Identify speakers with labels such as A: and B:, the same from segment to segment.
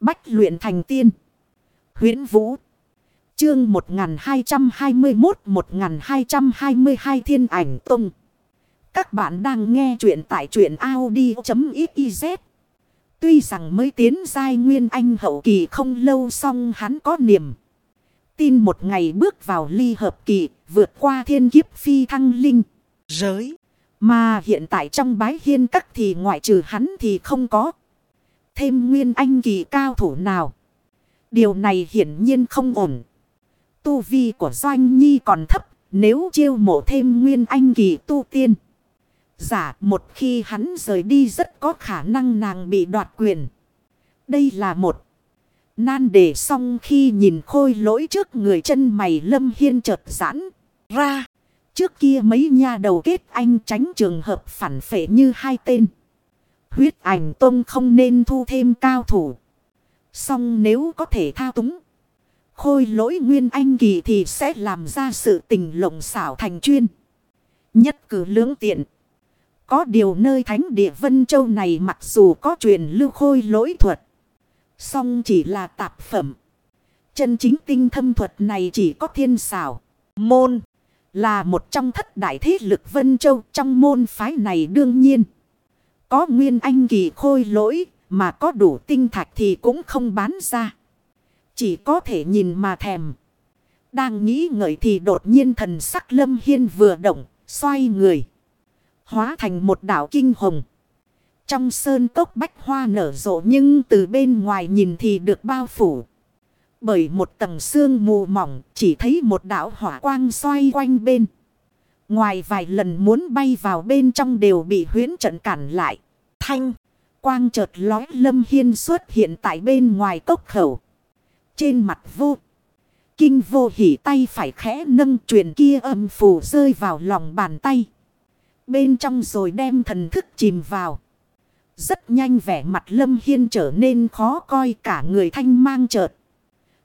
A: Bách luyện thành tiên. huyễn Vũ. Chương 1221-1222 Thiên ảnh Tông. Các bạn đang nghe truyện tại truyện Audi.xyz. Tuy rằng mới tiến giai nguyên anh hậu kỳ không lâu xong hắn có niềm. Tin một ngày bước vào ly hợp kỳ, vượt qua thiên kiếp phi thăng linh, giới. Mà hiện tại trong bái hiên các thì ngoại trừ hắn thì không có. Thêm nguyên anh kỳ cao thủ nào. Điều này hiển nhiên không ổn. Tu vi của Doanh Nhi còn thấp. Nếu chiêu mộ thêm nguyên anh kỳ tu tiên. Giả một khi hắn rời đi rất có khả năng nàng bị đoạt quyền. Đây là một. Nan đề xong khi nhìn khôi lỗi trước người chân mày lâm hiên chợt giãn ra. Trước kia mấy nha đầu kết anh tránh trường hợp phản phệ như hai tên. Huyết ảnh tông không nên thu thêm cao thủ. Xong nếu có thể thao túng. Khôi lỗi nguyên anh kỳ thì sẽ làm ra sự tình lộng xảo thành chuyên. Nhất cử lưỡng tiện. Có điều nơi thánh địa Vân Châu này mặc dù có truyền lưu khôi lỗi thuật. Song chỉ là tạp phẩm. Chân chính tinh thâm thuật này chỉ có thiên xảo. Môn. Là một trong thất đại thế lực Vân Châu trong môn phái này đương nhiên. Có nguyên anh kỳ khôi lỗi mà có đủ tinh thạch thì cũng không bán ra. Chỉ có thể nhìn mà thèm. Đang nghĩ ngợi thì đột nhiên thần sắc lâm hiên vừa động, xoay người. Hóa thành một đảo kinh hồng. Trong sơn cốc bách hoa nở rộ nhưng từ bên ngoài nhìn thì được bao phủ. Bởi một tầng sương mù mỏng chỉ thấy một đảo hỏa quang xoay quanh bên. Ngoài vài lần muốn bay vào bên trong đều bị huyến trận cản lại. Thanh, quang chợt lói lâm hiên xuất hiện tại bên ngoài cốc khẩu. Trên mặt vô. Kinh vô hỉ tay phải khẽ nâng truyền kia âm phù rơi vào lòng bàn tay. Bên trong rồi đem thần thức chìm vào. Rất nhanh vẻ mặt lâm hiên trở nên khó coi cả người thanh mang chợt.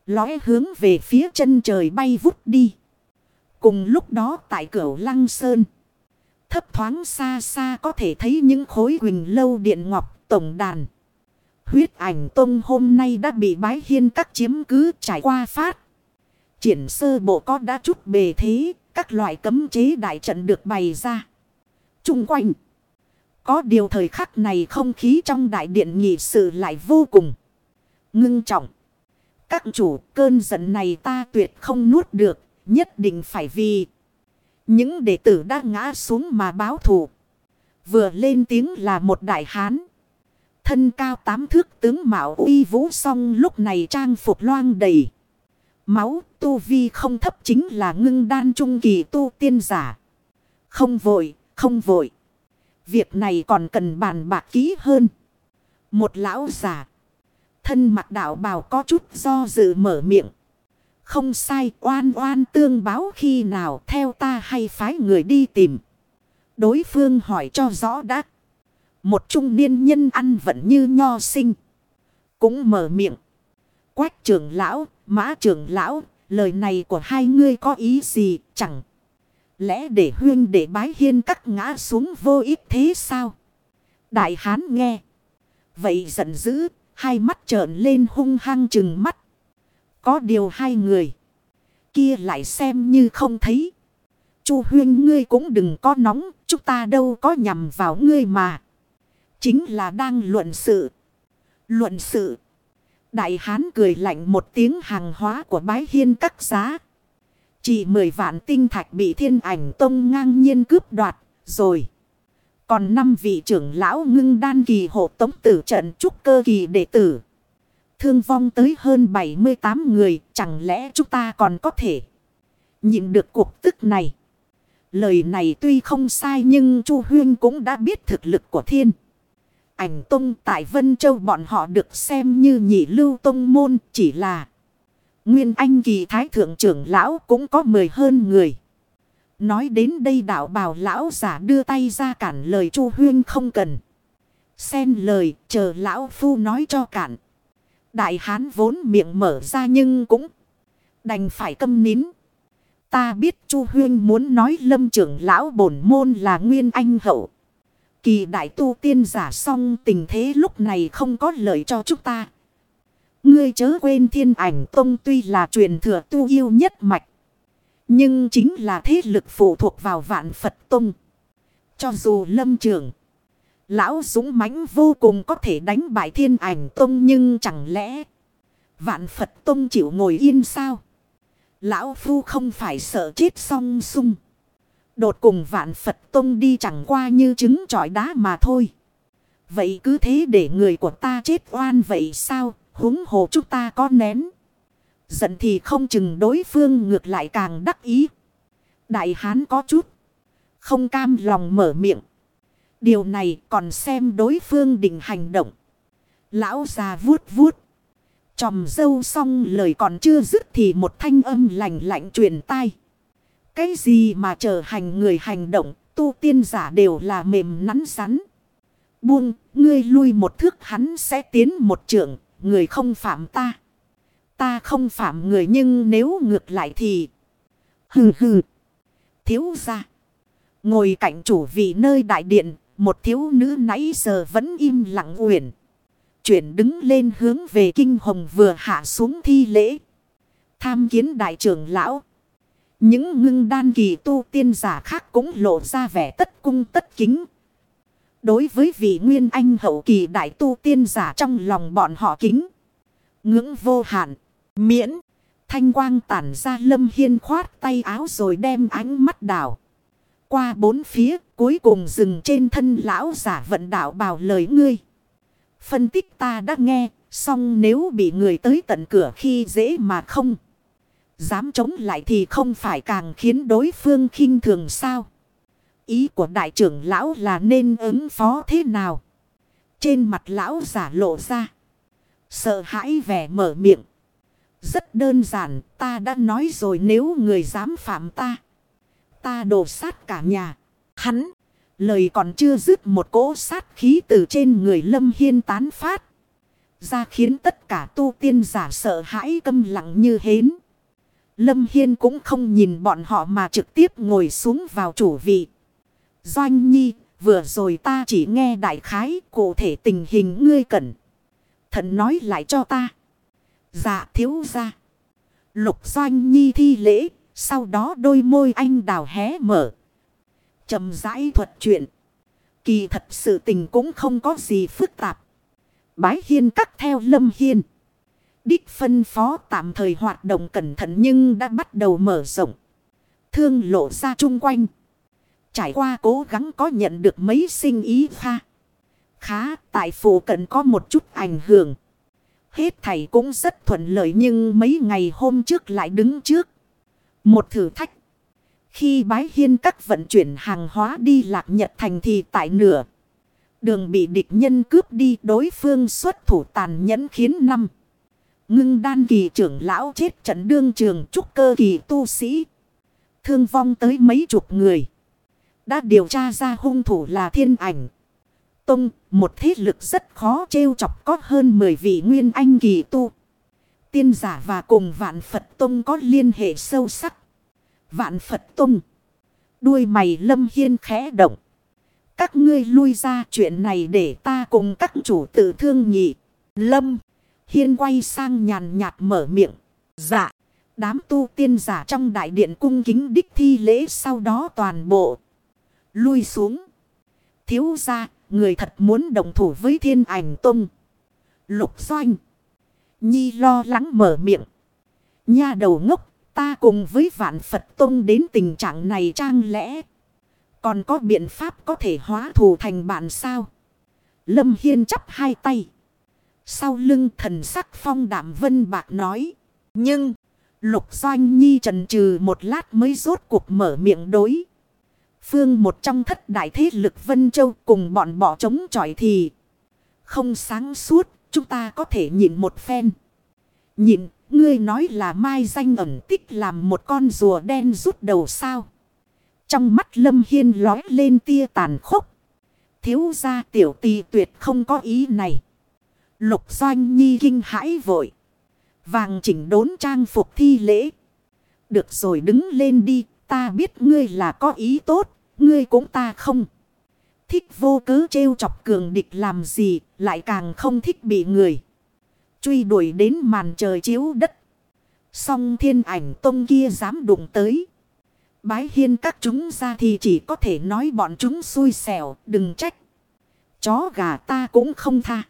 A: Lói hướng về phía chân trời bay vút đi. Cùng lúc đó tại cửa lăng sơn. Thấp thoáng xa xa có thể thấy những khối quỳnh lâu điện ngọc tổng đàn. Huyết ảnh tông hôm nay đã bị bái hiên các chiếm cứ trải qua phát. Triển sơ bộ có đã chút bề thế, các loại cấm chế đại trận được bày ra. Trung quanh. Có điều thời khắc này không khí trong đại điện nghị sự lại vô cùng. Ngưng trọng. Các chủ cơn giận này ta tuyệt không nuốt được. Nhất định phải vì. Những đệ tử đã ngã xuống mà báo thù. Vừa lên tiếng là một đại hán. Thân cao tám thước tướng mạo uy vũ song lúc này trang phục loang đầy. Máu tu vi không thấp chính là ngưng đan trung kỳ tu tiên giả. Không vội, không vội. Việc này còn cần bàn bạc kỹ hơn. Một lão giả. Thân mặt đạo bào có chút do dự mở miệng. Không sai oan oan tương báo khi nào theo ta hay phái người đi tìm. Đối phương hỏi cho rõ đã. Một trung niên nhân ăn vẫn như nho sinh. Cũng mở miệng. Quách trưởng lão, mã trưởng lão, lời này của hai ngươi có ý gì chẳng. Lẽ để huyên để bái hiên cắt ngã xuống vô ích thế sao? Đại hán nghe. Vậy giận dữ, hai mắt trợn lên hung hăng chừng mắt. Có điều hai người. Kia lại xem như không thấy. Chu huyên ngươi cũng đừng có nóng, chúng ta đâu có nhằm vào ngươi mà. Chính là đang luận sự. Luận sự. Đại hán cười lạnh một tiếng hàng hóa của bái hiên các giá. Chỉ mười vạn tinh thạch bị thiên ảnh tông ngang nhiên cướp đoạt, rồi. Còn năm vị trưởng lão ngưng đan kỳ hộ tống tử trận trúc cơ kỳ đệ tử. Thương vong tới hơn 78 người, chẳng lẽ chúng ta còn có thể nhịn được cuộc tức này. Lời này tuy không sai nhưng Chu Huyên cũng đã biết thực lực của thiên. Ảnh Tông tại Vân Châu bọn họ được xem như nhị lưu tông môn chỉ là Nguyên Anh kỳ thái thượng trưởng lão cũng có mười hơn người. Nói đến đây đạo bào lão giả đưa tay ra cản lời Chu Huyên không cần. Xen lời chờ lão phu nói cho cản. Đại hán vốn miệng mở ra nhưng cũng đành phải câm nín. Ta biết Chu Huyên muốn nói lâm trưởng lão bổn môn là nguyên anh hậu. Kỳ đại tu tiên giả xong tình thế lúc này không có lợi cho chúng ta. Ngươi chớ quên thiên ảnh tông tuy là truyền thừa tu yêu nhất mạch. Nhưng chính là thế lực phụ thuộc vào vạn Phật tông. Cho dù lâm trưởng Lão dũng mãnh vô cùng có thể đánh bại thiên ảnh tông nhưng chẳng lẽ. Vạn Phật tông chịu ngồi yên sao? Lão Phu không phải sợ chết song sung. Đột cùng vạn Phật tông đi chẳng qua như trứng trọi đá mà thôi. Vậy cứ thế để người của ta chết oan vậy sao? húng hồ chúng ta có nén. Giận thì không chừng đối phương ngược lại càng đắc ý. Đại hán có chút. Không cam lòng mở miệng. Điều này còn xem đối phương định hành động. Lão già vuốt vuốt. Chòm dâu xong lời còn chưa dứt thì một thanh âm lạnh lạnh truyền tai. Cái gì mà chờ hành người hành động, tu tiên giả đều là mềm nắn rắn. Buông, ngươi lui một thước hắn sẽ tiến một trượng, người không phạm ta. Ta không phạm người nhưng nếu ngược lại thì... Hừ hừ. Thiếu ra. Ngồi cạnh chủ vị nơi đại điện, một thiếu nữ nãy giờ vẫn im lặng uyển. Chuyển đứng lên hướng về kinh hồng vừa hạ xuống thi lễ. Tham kiến đại trưởng lão. Những ngưng đan kỳ tu tiên giả khác cũng lộ ra vẻ tất cung tất kính. Đối với vị nguyên anh hậu kỳ đại tu tiên giả trong lòng bọn họ kính. Ngưỡng vô hạn. Miễn. Thanh quang tản ra lâm hiên khoát tay áo rồi đem ánh mắt đảo. Qua bốn phía cuối cùng dừng trên thân lão giả vận đạo bảo lời ngươi. Phân tích ta đã nghe. Xong nếu bị người tới tận cửa khi dễ mà không. Dám chống lại thì không phải càng khiến đối phương khinh thường sao. Ý của đại trưởng lão là nên ứng phó thế nào. Trên mặt lão giả lộ ra. Sợ hãi vẻ mở miệng. Rất đơn giản, ta đã nói rồi nếu người dám phạm ta. Ta đổ sát cả nhà. Hắn, lời còn chưa dứt một cỗ sát khí từ trên người Lâm Hiên tán phát. Ra khiến tất cả tu tiên giả sợ hãi câm lặng như hến. Lâm Hiên cũng không nhìn bọn họ mà trực tiếp ngồi xuống vào chủ vị. Doanh Nhi, vừa rồi ta chỉ nghe đại khái cụ thể tình hình ngươi cẩn thận nói lại cho ta. Dạ thiếu ra. Lục doanh nhi thi lễ. Sau đó đôi môi anh đào hé mở. trầm rãi thuật chuyện. Kỳ thật sự tình cũng không có gì phức tạp. Bái hiên cắt theo lâm hiên. Đích phân phó tạm thời hoạt động cẩn thận nhưng đã bắt đầu mở rộng. Thương lộ ra chung quanh. Trải qua cố gắng có nhận được mấy sinh ý pha. Khá, tại phủ cận có một chút ảnh hưởng. Hết thầy cũng rất thuận lợi nhưng mấy ngày hôm trước lại đứng trước. Một thử thách. Khi bái hiên các vận chuyển hàng hóa đi lạc nhật thành thì tại nửa. Đường bị địch nhân cướp đi đối phương xuất thủ tàn nhẫn khiến năm. Ngưng đan kỳ trưởng lão chết trận đương trường trúc cơ kỳ tu sĩ. Thương vong tới mấy chục người. Đã điều tra ra hung thủ là thiên ảnh. Tông, một thế lực rất khó trêu chọc có hơn 10 vị nguyên anh kỳ tu. Tiên giả và cùng vạn Phật Tông có liên hệ sâu sắc. Vạn Phật Tông. Đuôi mày lâm hiên khẽ động. Các ngươi lui ra chuyện này để ta cùng các chủ tự thương nhị. Lâm. Hiên quay sang nhàn nhạt mở miệng. Dạ. Đám tu tiên giả trong đại điện cung kính đích thi lễ sau đó toàn bộ. Lui xuống. Thiếu ra Người thật muốn đồng thủ với thiên ảnh tung. Lục doanh. Nhi lo lắng mở miệng. Nha đầu ngốc. Ta cùng với vạn Phật Tông đến tình trạng này trang lẽ. Còn có biện pháp có thể hóa thù thành bạn sao? Lâm Hiên chắp hai tay. Sau lưng thần sắc phong đảm vân bạc nói. Nhưng, lục doanh nhi trần trừ một lát mới rốt cuộc mở miệng đối. Phương một trong thất đại thế lực Vân Châu cùng bọn bỏ chống chọi thì không sáng suốt, chúng ta có thể nhìn một phen. Nhìn, ngươi nói là mai danh ẩn tích làm một con rùa đen rút đầu sao. Trong mắt Lâm Hiên lói lên tia tàn khốc. Thiếu gia tiểu tì tuyệt không có ý này. Lục doanh nhi kinh hãi vội. Vàng chỉnh đốn trang phục thi lễ. Được rồi đứng lên đi, ta biết ngươi là có ý tốt. Ngươi cũng ta không. Thích vô cớ trêu chọc cường địch làm gì, lại càng không thích bị người. Truy đuổi đến màn trời chiếu đất. Song thiên ảnh tông kia dám đụng tới. Bái hiên các chúng ra thì chỉ có thể nói bọn chúng xui xẻo, đừng trách. Chó gà ta cũng không tha.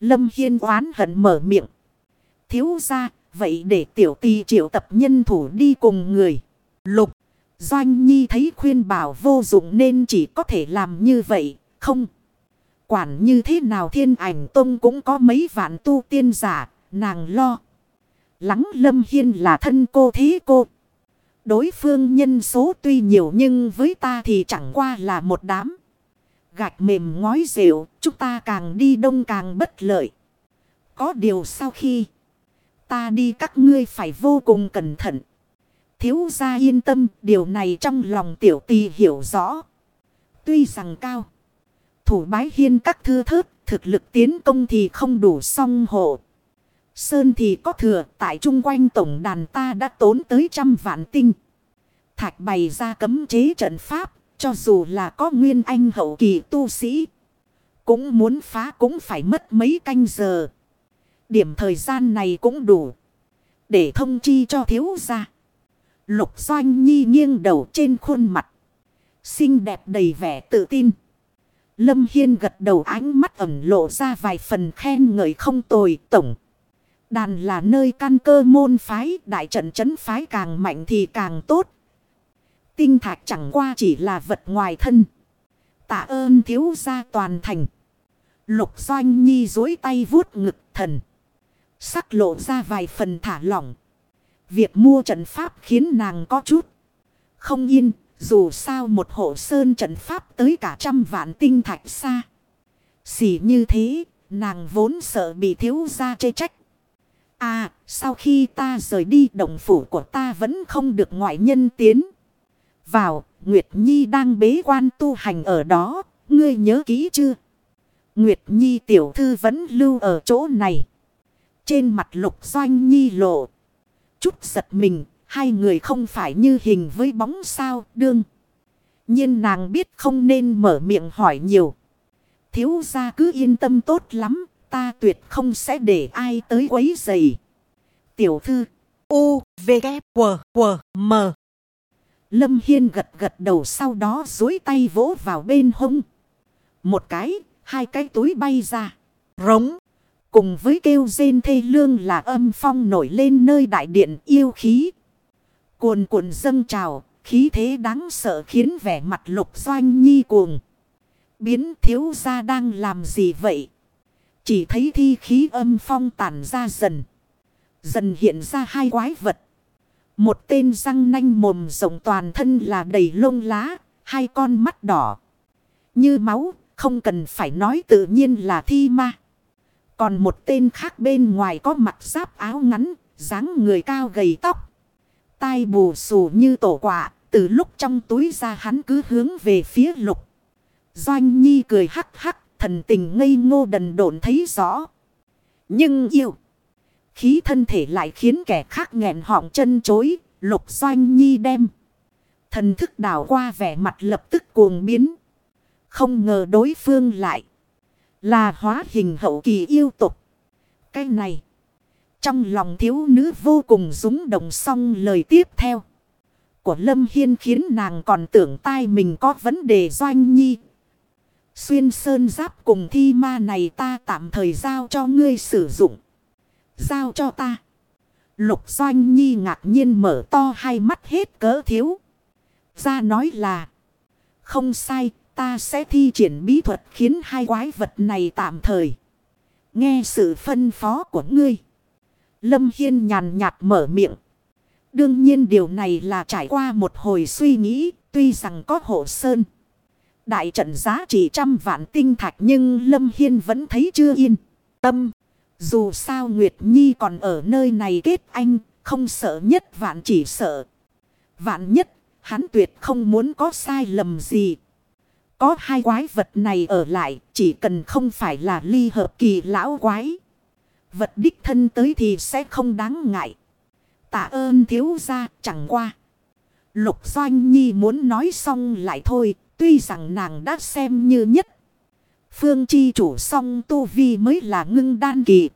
A: Lâm Hiên oán hận mở miệng. Thiếu ra, vậy để tiểu tì triệu tập nhân thủ đi cùng người. Lục, Doanh Nhi thấy khuyên bảo vô dụng nên chỉ có thể làm như vậy, không. Quản như thế nào thiên ảnh tông cũng có mấy vạn tu tiên giả, nàng lo. Lắng Lâm Hiên là thân cô thế cô. Đối phương nhân số tuy nhiều nhưng với ta thì chẳng qua là một đám. Gạch mềm ngói rượu, chúng ta càng đi đông càng bất lợi. Có điều sau khi ta đi các ngươi phải vô cùng cẩn thận. Thiếu gia yên tâm, điều này trong lòng tiểu tì hiểu rõ. Tuy rằng cao, thủ bái hiên các thư thớt, thực lực tiến công thì không đủ song hộ. Sơn thì có thừa, tại chung quanh tổng đàn ta đã tốn tới trăm vạn tinh. Thạch bày ra cấm chế trận pháp, cho dù là có nguyên anh hậu kỳ tu sĩ. Cũng muốn phá cũng phải mất mấy canh giờ. Điểm thời gian này cũng đủ. Để thông chi cho thiếu gia. Lục Doanh Nhi nghiêng đầu trên khuôn mặt. Xinh đẹp đầy vẻ tự tin. Lâm Hiên gật đầu ánh mắt ẩn lộ ra vài phần khen ngợi không tồi tổng. Đàn là nơi căn cơ môn phái, đại trận chấn phái càng mạnh thì càng tốt. Tinh thạch chẳng qua chỉ là vật ngoài thân. Tạ ơn thiếu gia toàn thành. Lục Doanh Nhi dối tay vuốt ngực thần. Sắc lộ ra vài phần thả lỏng. Việc mua trận pháp khiến nàng có chút không yên. Dù sao một hộ sơn trận pháp tới cả trăm vạn tinh thạch xa. Xỉ như thế, nàng vốn sợ bị thiếu gia chê trách. À, sau khi ta rời đi đồng phủ của ta vẫn không được ngoại nhân tiến. Vào, Nguyệt Nhi đang bế quan tu hành ở đó, ngươi nhớ kỹ chưa? Nguyệt Nhi tiểu thư vẫn lưu ở chỗ này. Trên mặt lục doanh nhi lộ. Chút giật mình, hai người không phải như hình với bóng sao đương. nhiên nàng biết không nên mở miệng hỏi nhiều. Thiếu gia cứ yên tâm tốt lắm, ta tuyệt không sẽ để ai tới quấy rầy. Tiểu thư, U, V, K, W, W, M. Lâm Hiên gật gật đầu sau đó dối tay vỗ vào bên hông. Một cái, hai cái túi bay ra. Rống. Cùng với kêu rên thê lương là âm phong nổi lên nơi đại điện yêu khí. Cuồn cuộn dâng trào, khí thế đáng sợ khiến vẻ mặt lục doanh nhi cuồng. Biến thiếu gia đang làm gì vậy? Chỉ thấy thi khí âm phong tản ra dần. Dần hiện ra hai quái vật. Một tên răng nanh mồm rộng toàn thân là đầy lông lá, hai con mắt đỏ. Như máu, không cần phải nói tự nhiên là thi ma. Còn một tên khác bên ngoài có mặt giáp áo ngắn, dáng người cao gầy tóc. Tai bù xù như tổ quả. từ lúc trong túi ra hắn cứ hướng về phía lục. Doanh Nhi cười hắc hắc, thần tình ngây ngô đần độn thấy rõ. Nhưng yêu, khí thân thể lại khiến kẻ khác nghẹn họng chân chối, lục Doanh Nhi đem. Thần thức đảo qua vẻ mặt lập tức cuồng biến. Không ngờ đối phương lại. Là hóa hình hậu kỳ yêu tục. Cái này. Trong lòng thiếu nữ vô cùng rúng động xong lời tiếp theo. Của Lâm Hiên khiến nàng còn tưởng tai mình có vấn đề doanh nhi. Xuyên sơn giáp cùng thi ma này ta tạm thời giao cho ngươi sử dụng. Giao cho ta. Lục doanh nhi ngạc nhiên mở to hai mắt hết cỡ thiếu. Ra nói là. Không sai Ta sẽ thi triển bí thuật khiến hai quái vật này tạm thời. Nghe sự phân phó của ngươi. Lâm Hiên nhàn nhạt mở miệng. Đương nhiên điều này là trải qua một hồi suy nghĩ. Tuy rằng có hộ sơn. Đại trận giá trị trăm vạn tinh thạch nhưng Lâm Hiên vẫn thấy chưa yên. Tâm. Dù sao Nguyệt Nhi còn ở nơi này kết anh. Không sợ nhất vạn chỉ sợ. Vạn nhất. Hắn tuyệt không muốn có sai lầm gì. Có hai quái vật này ở lại, chỉ cần không phải là ly hợp kỳ lão quái. Vật đích thân tới thì sẽ không đáng ngại. Tạ ơn thiếu gia chẳng qua. Lục Doanh Nhi muốn nói xong lại thôi, tuy rằng nàng đã xem như nhất. Phương chi chủ song tu vi mới là ngưng đan kỳ.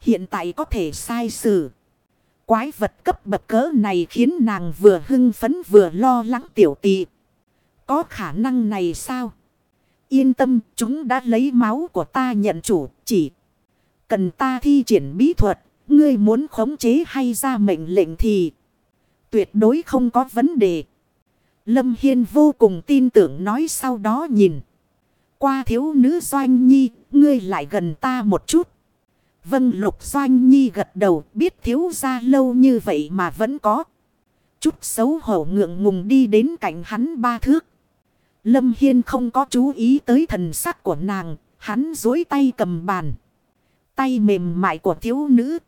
A: Hiện tại có thể sai xử. Quái vật cấp bậc cỡ này khiến nàng vừa hưng phấn vừa lo lắng tiểu tị. Có khả năng này sao? Yên tâm, chúng đã lấy máu của ta nhận chủ, chỉ cần ta thi triển bí thuật, ngươi muốn khống chế hay ra mệnh lệnh thì tuyệt đối không có vấn đề. Lâm Hiên vô cùng tin tưởng nói sau đó nhìn. Qua thiếu nữ Doanh Nhi, ngươi lại gần ta một chút. Vâng Lục Doanh Nhi gật đầu biết thiếu ra lâu như vậy mà vẫn có. Chút xấu hổ ngượng ngùng đi đến cạnh hắn ba thước. Lâm Hiên không có chú ý tới thần sắc của nàng, hắn dối tay cầm bàn. Tay mềm mại của thiếu nữ.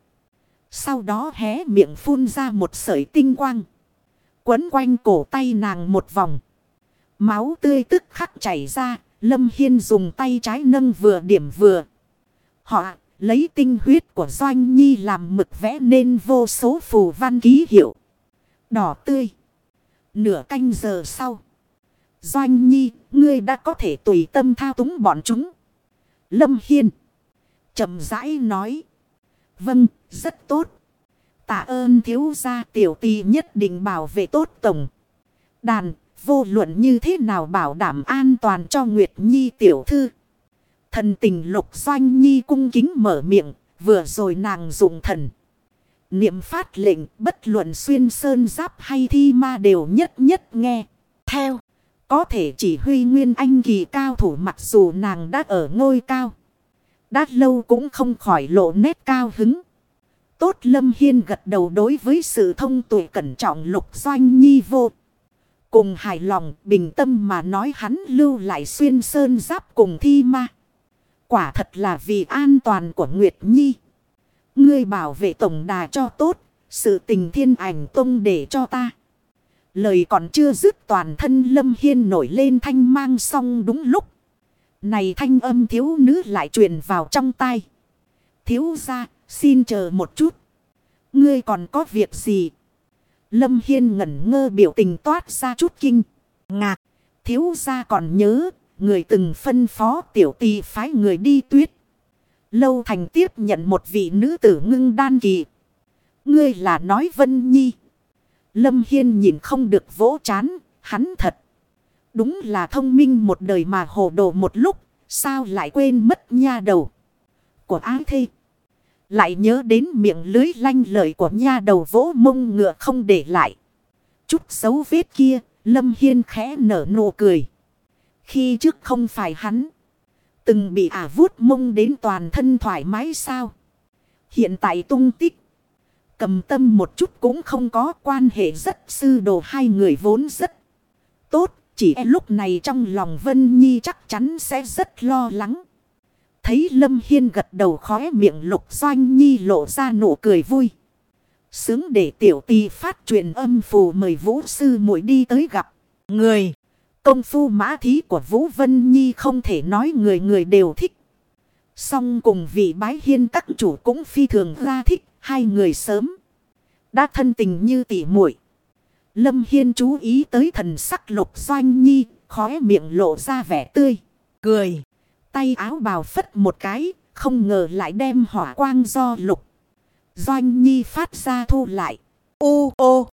A: Sau đó hé miệng phun ra một sợi tinh quang. Quấn quanh cổ tay nàng một vòng. Máu tươi tức khắc chảy ra, Lâm Hiên dùng tay trái nâng vừa điểm vừa. Họ lấy tinh huyết của Doanh Nhi làm mực vẽ nên vô số phù văn ký hiệu. Đỏ tươi. Nửa canh giờ sau. Doanh Nhi, ngươi đã có thể tùy tâm thao túng bọn chúng. Lâm Hiên. chậm rãi nói. Vâng, rất tốt. Tạ ơn thiếu gia tiểu tì nhất định bảo vệ tốt tổng. Đàn, vô luận như thế nào bảo đảm an toàn cho Nguyệt Nhi tiểu thư. Thần tình lục doanh nhi cung kính mở miệng, vừa rồi nàng dùng thần. Niệm phát lệnh bất luận xuyên sơn giáp hay thi ma đều nhất nhất nghe. Theo, có thể chỉ huy nguyên anh kỳ cao thủ mặc dù nàng đã ở ngôi cao. Đã lâu cũng không khỏi lộ nét cao hứng. Tốt Lâm Hiên gật đầu đối với sự thông tuệ cẩn trọng lục doanh nhi vô. Cùng hài lòng, bình tâm mà nói hắn lưu lại xuyên sơn giáp cùng thi ma. Quả thật là vì an toàn của Nguyệt Nhi. Ngươi bảo vệ tổng đà cho tốt. Sự tình thiên ảnh tông để cho ta. Lời còn chưa dứt toàn thân Lâm Hiên nổi lên thanh mang xong đúng lúc. Này thanh âm thiếu nữ lại truyền vào trong tai. Thiếu ra, xin chờ một chút. Ngươi còn có việc gì? Lâm Hiên ngẩn ngơ biểu tình toát ra chút kinh. Ngạc, thiếu ra còn nhớ, người từng phân phó tiểu tì phái người đi tuyết. Lâu thành tiếp nhận một vị nữ tử ngưng đan kỳ. Ngươi là nói Vân Nhi. Lâm Hiên nhìn không được vỗ chán, hắn thật. Đúng là thông minh một đời mà hồ đồ một lúc, sao lại quên mất nha đầu của ái thê. Lại nhớ đến miệng lưới lanh lợi của nha đầu vỗ mông ngựa không để lại. Chút xấu vết kia, Lâm Hiên khẽ nở nụ cười. Khi trước không phải hắn. Từng bị ả vuốt mông đến toàn thân thoải mái sao. Hiện tại tung tích. Cầm tâm một chút cũng không có quan hệ rất sư đồ hai người vốn rất tốt. Chỉ e lúc này trong lòng Vân Nhi chắc chắn sẽ rất lo lắng. Thấy Lâm Hiên gật đầu khóe miệng lục doanh nhi lộ ra nụ cười vui. Sướng để tiểu tì phát truyền âm phù mời vũ sư muội đi tới gặp. Người, công phu mã thí của Vũ Vân Nhi không thể nói người người đều thích. Song cùng vị bái hiên các chủ cũng phi thường ra thích hai người sớm. Đã thân tình như tỉ muội Lâm Hiên chú ý tới thần sắc lục doanh nhi, khóe miệng lộ ra vẻ tươi, cười. Tay áo bào phất một cái, không ngờ lại đem hỏa quang do lục. Doanh Nhi phát ra thu lại. Ô ô!